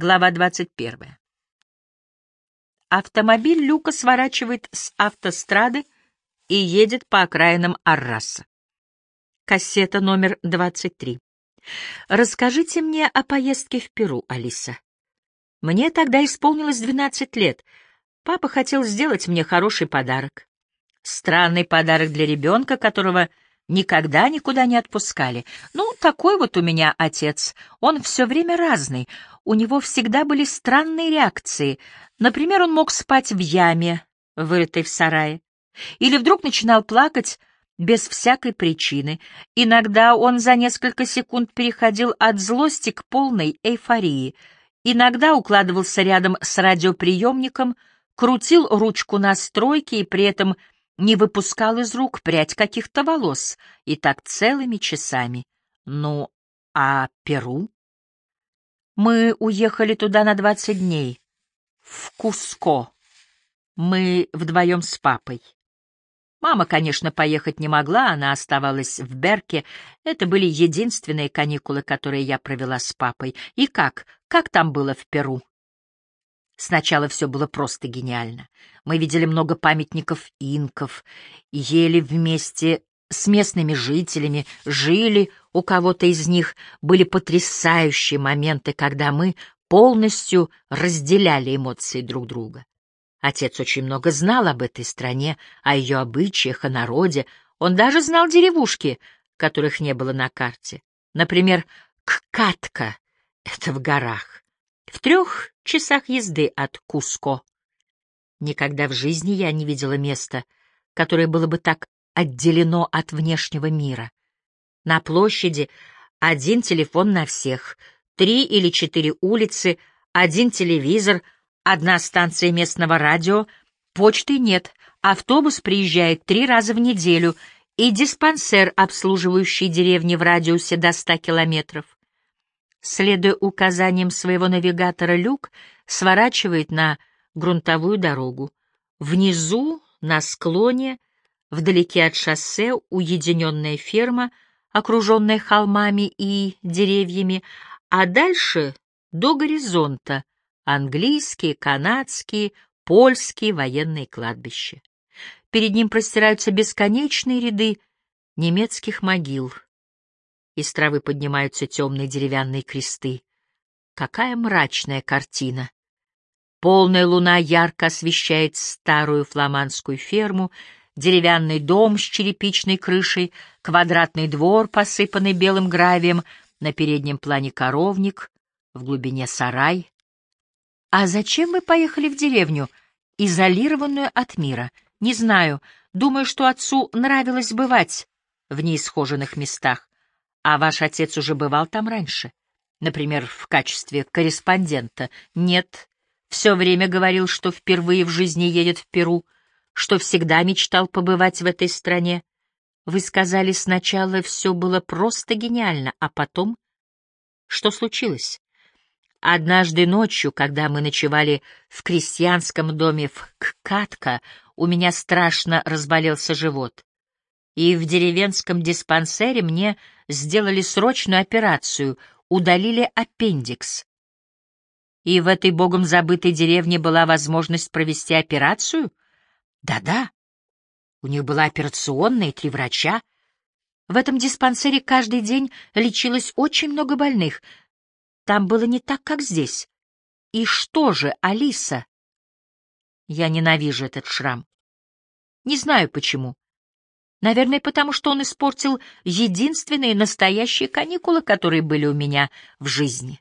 Глава 21. Автомобиль Люка сворачивает с автострады и едет по окраинам Арраса. Кассета номер 23. Расскажите мне о поездке в Перу, Алиса. Мне тогда исполнилось 12 лет. Папа хотел сделать мне хороший подарок. Странный подарок для ребенка, которого никогда никуда не отпускали. Ну, такой вот у меня отец. Он все время разный. У него всегда были странные реакции. Например, он мог спать в яме, вырытой в сарае. Или вдруг начинал плакать без всякой причины. Иногда он за несколько секунд переходил от злости к полной эйфории. Иногда укладывался рядом с радиоприемником, крутил ручку настройки и при этом не выпускал из рук прядь каких-то волос, и так целыми часами. Ну, а Перу? Мы уехали туда на двадцать дней. В Куско. Мы вдвоем с папой. Мама, конечно, поехать не могла, она оставалась в Берке. Это были единственные каникулы, которые я провела с папой. И как? Как там было в Перу? Сначала все было просто гениально. Мы видели много памятников инков, ели вместе с местными жителями, жили у кого-то из них. Были потрясающие моменты, когда мы полностью разделяли эмоции друг друга. Отец очень много знал об этой стране, о ее обычаях, о народе. Он даже знал деревушки, которых не было на карте. Например, Ккатка — это в горах в трех часах езды от Куско. Никогда в жизни я не видела места, которое было бы так отделено от внешнего мира. На площади один телефон на всех, три или четыре улицы, один телевизор, одна станция местного радио, почты нет, автобус приезжает три раза в неделю и диспансер, обслуживающий деревни в радиусе до ста километров. Следуя указаниям своего навигатора, Люк сворачивает на грунтовую дорогу. Внизу, на склоне, вдалеке от шоссе, уединенная ферма, окруженная холмами и деревьями, а дальше до горизонта английские, канадские, польские военные кладбища. Перед ним простираются бесконечные ряды немецких могил — из травы поднимаются темные деревянные кресты. Какая мрачная картина! Полная луна ярко освещает старую фламандскую ферму, деревянный дом с черепичной крышей, квадратный двор, посыпанный белым гравием, на переднем плане коровник, в глубине сарай. А зачем вы поехали в деревню, изолированную от мира? Не знаю. Думаю, что отцу нравилось бывать в неисхоженных местах. А ваш отец уже бывал там раньше? Например, в качестве корреспондента? Нет. Все время говорил, что впервые в жизни едет в Перу, что всегда мечтал побывать в этой стране. Вы сказали, сначала все было просто гениально, а потом... Что случилось? Однажды ночью, когда мы ночевали в крестьянском доме в Ккатка, у меня страшно разболелся живот и в деревенском диспансере мне сделали срочную операцию, удалили аппендикс. И в этой богом забытой деревне была возможность провести операцию? Да-да. У них была операционная и три врача. В этом диспансере каждый день лечилось очень много больных. Там было не так, как здесь. И что же, Алиса? Я ненавижу этот шрам. Не знаю почему. Наверное, потому что он испортил единственные настоящие каникулы, которые были у меня в жизни.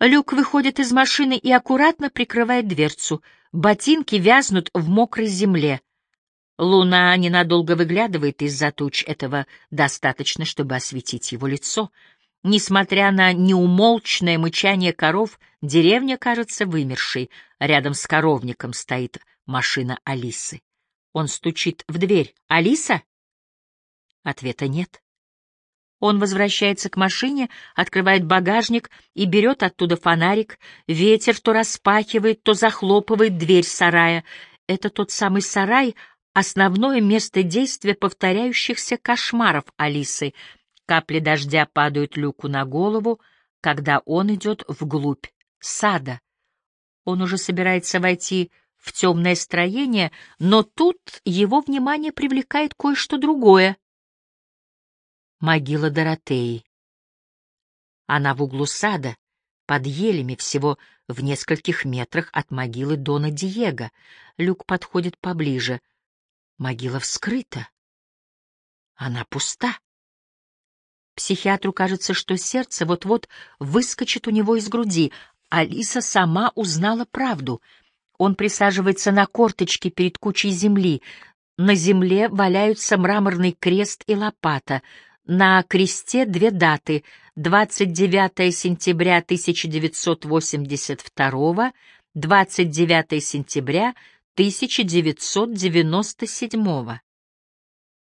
Люк выходит из машины и аккуратно прикрывает дверцу. Ботинки вязнут в мокрой земле. Луна ненадолго выглядывает из-за туч, этого достаточно, чтобы осветить его лицо. Несмотря на неумолчное мычание коров, деревня кажется вымершей. Рядом с коровником стоит машина Алисы. Он стучит в дверь. «Алиса?» Ответа нет. Он возвращается к машине, открывает багажник и берет оттуда фонарик. Ветер то распахивает, то захлопывает дверь сарая. Это тот самый сарай, основное место действия повторяющихся кошмаров Алисы. Капли дождя падают Люку на голову, когда он идет вглубь сада. Он уже собирается войти в темное строение, но тут его внимание привлекает кое-что другое. Могила Доротеи. Она в углу сада, под елями, всего в нескольких метрах от могилы Дона Диего. Люк подходит поближе. Могила вскрыта. Она пуста. Психиатру кажется, что сердце вот-вот выскочит у него из груди. Алиса сама узнала правду — он присаживается на корточки перед кучей земли. На земле валяются мраморный крест и лопата. На кресте две даты — 29 сентября 1982, 29 сентября 1997.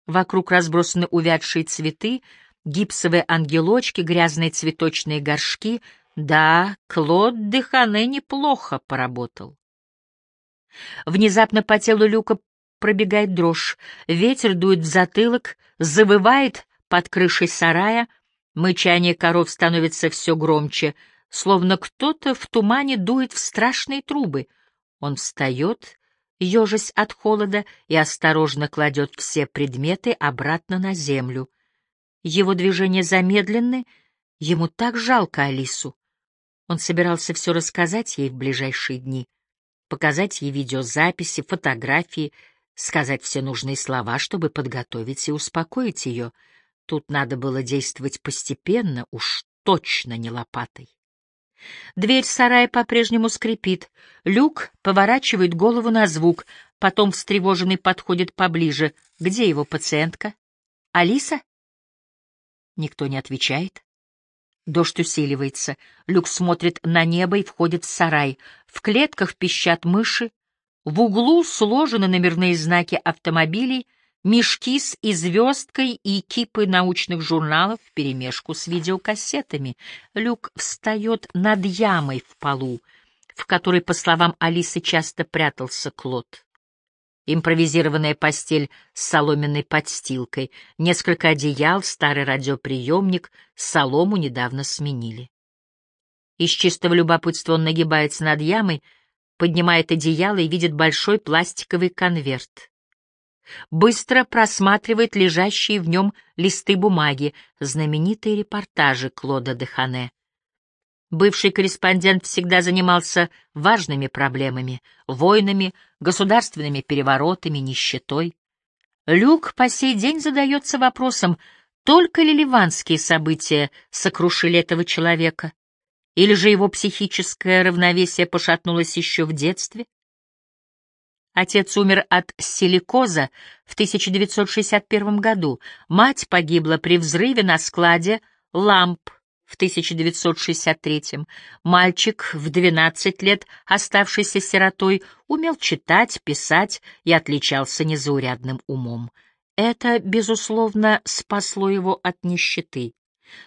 Вокруг разбросаны увядшие цветы, гипсовые ангелочки, грязные цветочные горшки. Да, Клод Дехане неплохо поработал. Внезапно по телу Люка пробегает дрожь, ветер дует в затылок, завывает под крышей сарая, мычание коров становится все громче, словно кто-то в тумане дует в страшные трубы. Он встает, ежась от холода, и осторожно кладет все предметы обратно на землю. Его движения замедлены, ему так жалко Алису. Он собирался все рассказать ей в ближайшие дни показать ей видеозаписи, фотографии, сказать все нужные слова, чтобы подготовить и успокоить ее. Тут надо было действовать постепенно, уж точно не лопатой. Дверь сарая по-прежнему скрипит. Люк поворачивает голову на звук, потом встревоженный подходит поближе. Где его пациентка? Алиса? Никто не отвечает. Дождь усиливается. Люк смотрит на небо и входит в сарай. В клетках пищат мыши. В углу сложены номерные знаки автомобилей, мешки с известкой и кипы научных журналов вперемешку с видеокассетами. Люк встает над ямой в полу, в которой, по словам Алисы, часто прятался Клод импровизированная постель с соломенной подстилкой, несколько одеял, старый радиоприемник, солому недавно сменили. Из чистого любопытства он нагибается над ямой, поднимает одеяло и видит большой пластиковый конверт. Быстро просматривает лежащие в нем листы бумаги, знаменитые репортажи Клода Дехане. Бывший корреспондент всегда занимался важными проблемами — войнами, государственными переворотами, нищетой. Люк по сей день задается вопросом, только ли ливанские события сокрушили этого человека, или же его психическое равновесие пошатнулось еще в детстве? Отец умер от силикоза в 1961 году, мать погибла при взрыве на складе ламп в 1963-м. Мальчик в 12 лет, оставшийся сиротой, умел читать, писать и отличался незаурядным умом. Это, безусловно, спасло его от нищеты,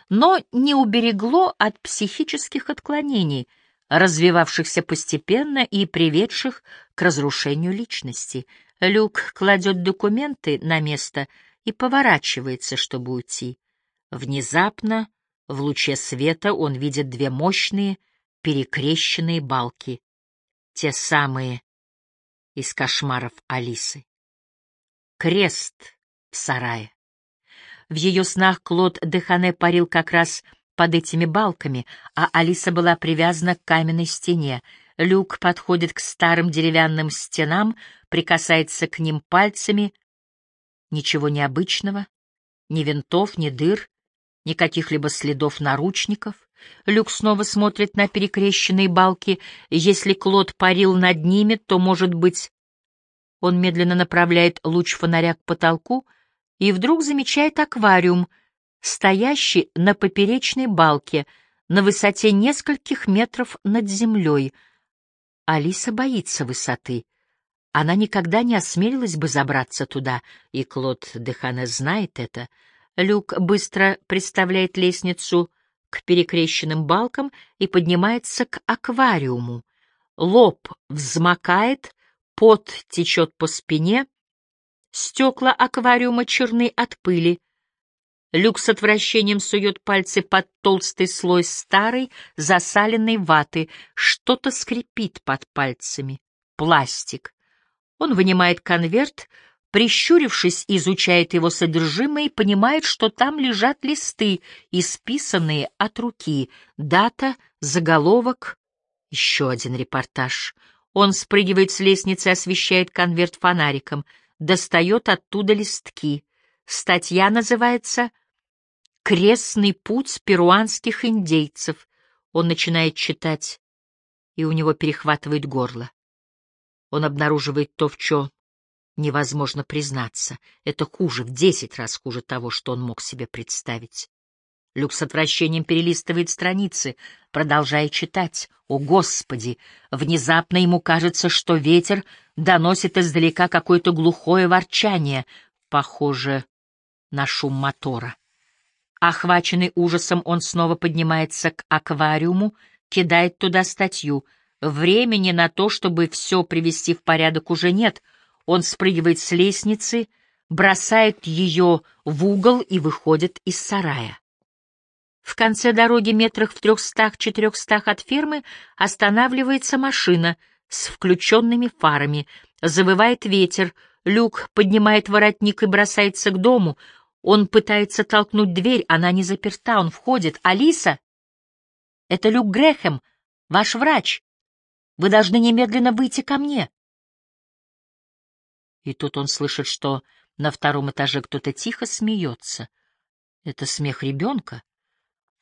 но не уберегло от психических отклонений, развивавшихся постепенно и приведших к разрушению личности. Люк кладет документы на место и поворачивается, чтобы уйти. Внезапно в луче света он видит две мощные, перекрещенные балки. Те самые из кошмаров Алисы. Крест в сарае. В ее снах Клод Дехане парил как раз под этими балками, а Алиса была привязана к каменной стене. Люк подходит к старым деревянным стенам, прикасается к ним пальцами. Ничего необычного, ни винтов, ни дыр, никаких либо следов наручников. Люк снова смотрит на перекрещенные балки. Если Клод парил над ними, то, может быть... Он медленно направляет луч фонаря к потолку и вдруг замечает аквариум, стоящий на поперечной балке на высоте нескольких метров над землей. Алиса боится высоты. Она никогда не осмелилась бы забраться туда, и Клод Дехане знает это — Люк быстро представляет лестницу к перекрещенным балкам и поднимается к аквариуму. Лоб взмокает, пот течет по спине, стекла аквариума черны от пыли. Люк с отвращением сует пальцы под толстый слой старой засаленной ваты. Что-то скрипит под пальцами. Пластик. Он вынимает конверт, прищурившись, изучает его содержимое и понимает, что там лежат листы, исписанные от руки. Дата, заголовок, еще один репортаж. Он спрыгивает с лестницы, освещает конверт фонариком, достает оттуда листки. Статья называется «Крестный путь перуанских индейцев». Он начинает читать, и у него перехватывает горло. Он обнаруживает то, в чем невозможно признаться. Это хуже, в десять раз хуже того, что он мог себе представить. Люк с отвращением перелистывает страницы, продолжая читать. О, Господи! Внезапно ему кажется, что ветер доносит издалека какое-то глухое ворчание, похоже на шум мотора. Охваченный ужасом, он снова поднимается к аквариуму, кидает туда статью. Времени на то, чтобы все привести в порядок, уже нет. Он спрыгивает с лестницы, бросает ее в угол и выходит из сарая. В конце дороги метрах в трехстах-четырехстах от фермы останавливается машина с включенными фарами. Завывает ветер, Люк поднимает воротник и бросается к дому. Он пытается толкнуть дверь, она не заперта, он входит. «Алиса!» «Это Люк Грэхэм, ваш врач. Вы должны немедленно выйти ко мне». И тут он слышит, что на втором этаже кто-то тихо смеется. Это смех ребенка.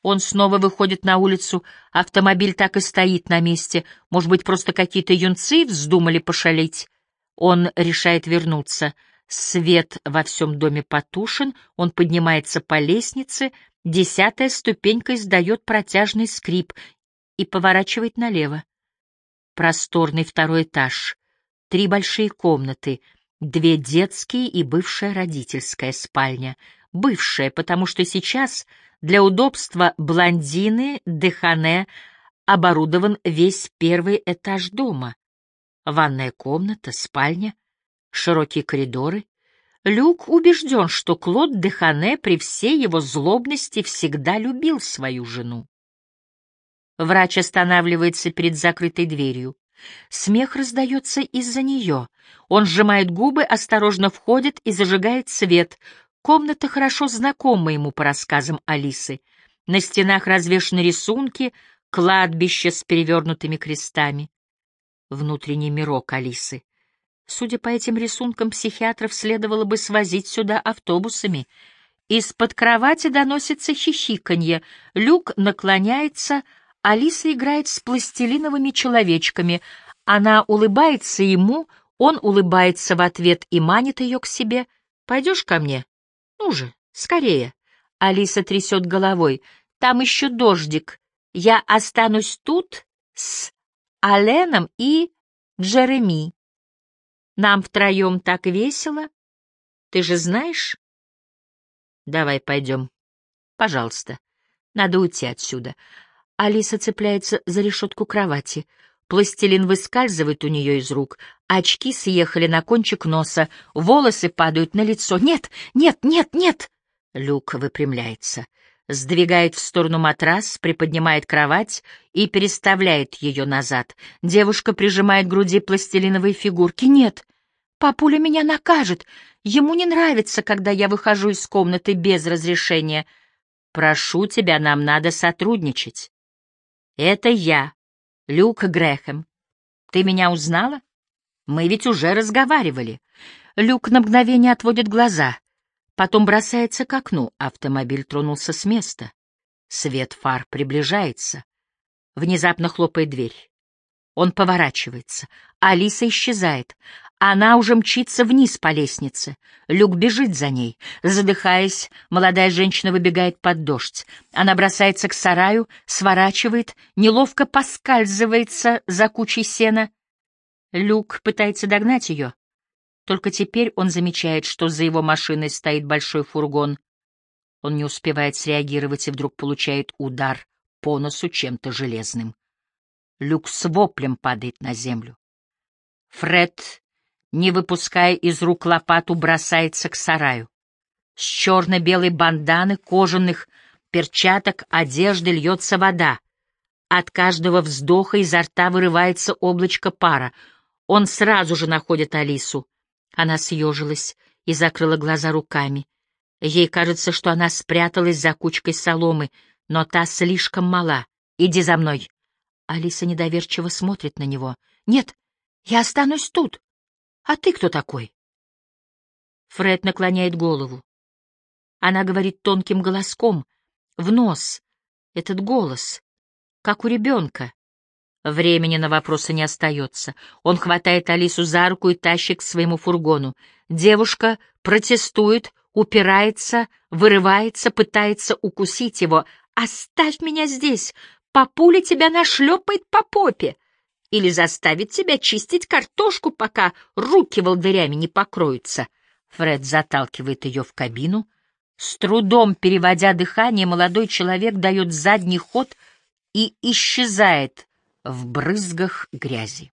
Он снова выходит на улицу, автомобиль так и стоит на месте. Может быть, просто какие-то юнцы вздумали пошалить? Он решает вернуться. Свет во всем доме потушен, он поднимается по лестнице, десятая ступенька издает протяжный скрип и поворачивает налево. Просторный второй этаж, три большие комнаты, две детские и бывшая родительская спальня. Бывшая, потому что сейчас для удобства блондины Дехане оборудован весь первый этаж дома. Ванная комната, спальня, широкие коридоры. Люк убежден, что Клод Дехане при всей его злобности всегда любил свою жену. Врач останавливается перед закрытой дверью. Смех раздается из-за нее. Он сжимает губы, осторожно входит и зажигает свет. Комната хорошо знакома ему по рассказам Алисы. На стенах развешаны рисунки, кладбище с перевернутыми крестами. Внутренний мирок Алисы. Судя по этим рисункам, психиатров следовало бы свозить сюда автобусами. Из-под кровати доносится хихиканье. Люк наклоняется, Алиса играет с пластилиновыми человечками. Она улыбается ему, он улыбается в ответ и манит ее к себе. «Пойдешь ко мне?» Ну же, скорее. Алиса трясет головой. Там еще дождик. Я останусь тут с Аленом и Джереми. Нам втроем так весело. Ты же знаешь? Давай пойдем. Пожалуйста. Надо уйти отсюда. Алиса цепляется за решетку кровати. Пластилин выскальзывает у нее из рук, очки съехали на кончик носа, волосы падают на лицо. «Нет, нет, нет, нет!» Люк выпрямляется, сдвигает в сторону матрас, приподнимает кровать и переставляет ее назад. Девушка прижимает к груди пластилиновые фигурки. «Нет, папуля меня накажет. Ему не нравится, когда я выхожу из комнаты без разрешения. Прошу тебя, нам надо сотрудничать. Это я, Люк Грэхэм, ты меня узнала? Мы ведь уже разговаривали. Люк на мгновение отводит глаза, потом бросается к окну. Автомобиль тронулся с места. Свет фар приближается. Внезапно хлопает дверь. Он поворачивается. Алиса исчезает. Она уже мчится вниз по лестнице. Люк бежит за ней. Задыхаясь, молодая женщина выбегает под дождь. Она бросается к сараю, сворачивает, неловко поскальзывается за кучей сена. Люк пытается догнать ее. Только теперь он замечает, что за его машиной стоит большой фургон. Он не успевает среагировать и вдруг получает удар по носу чем-то железным. Люк с воплем падает на землю. Фред не выпуская из рук лопату, бросается к сараю. С черно-белой банданы, кожаных перчаток, одежды льется вода. От каждого вздоха изо рта вырывается облачко пара. Он сразу же находит Алису. Она съежилась и закрыла глаза руками. Ей кажется, что она спряталась за кучкой соломы, но та слишком мала. «Иди за мной!» Алиса недоверчиво смотрит на него. «Нет, я останусь тут. А ты кто такой?» Фред наклоняет голову. Она говорит тонким голоском, в нос. Этот голос, как у ребенка. Времени на вопросы не остается. Он хватает Алису за руку и тащит к своему фургону. Девушка протестует, упирается, вырывается, пытается укусить его. «Оставь меня здесь! Папуля тебя нашлепает по попе!» Или заставит тебя чистить картошку, пока руки волдырями не покроются. Фред заталкивает ее в кабину. С трудом переводя дыхание, молодой человек дает задний ход и исчезает в брызгах грязи.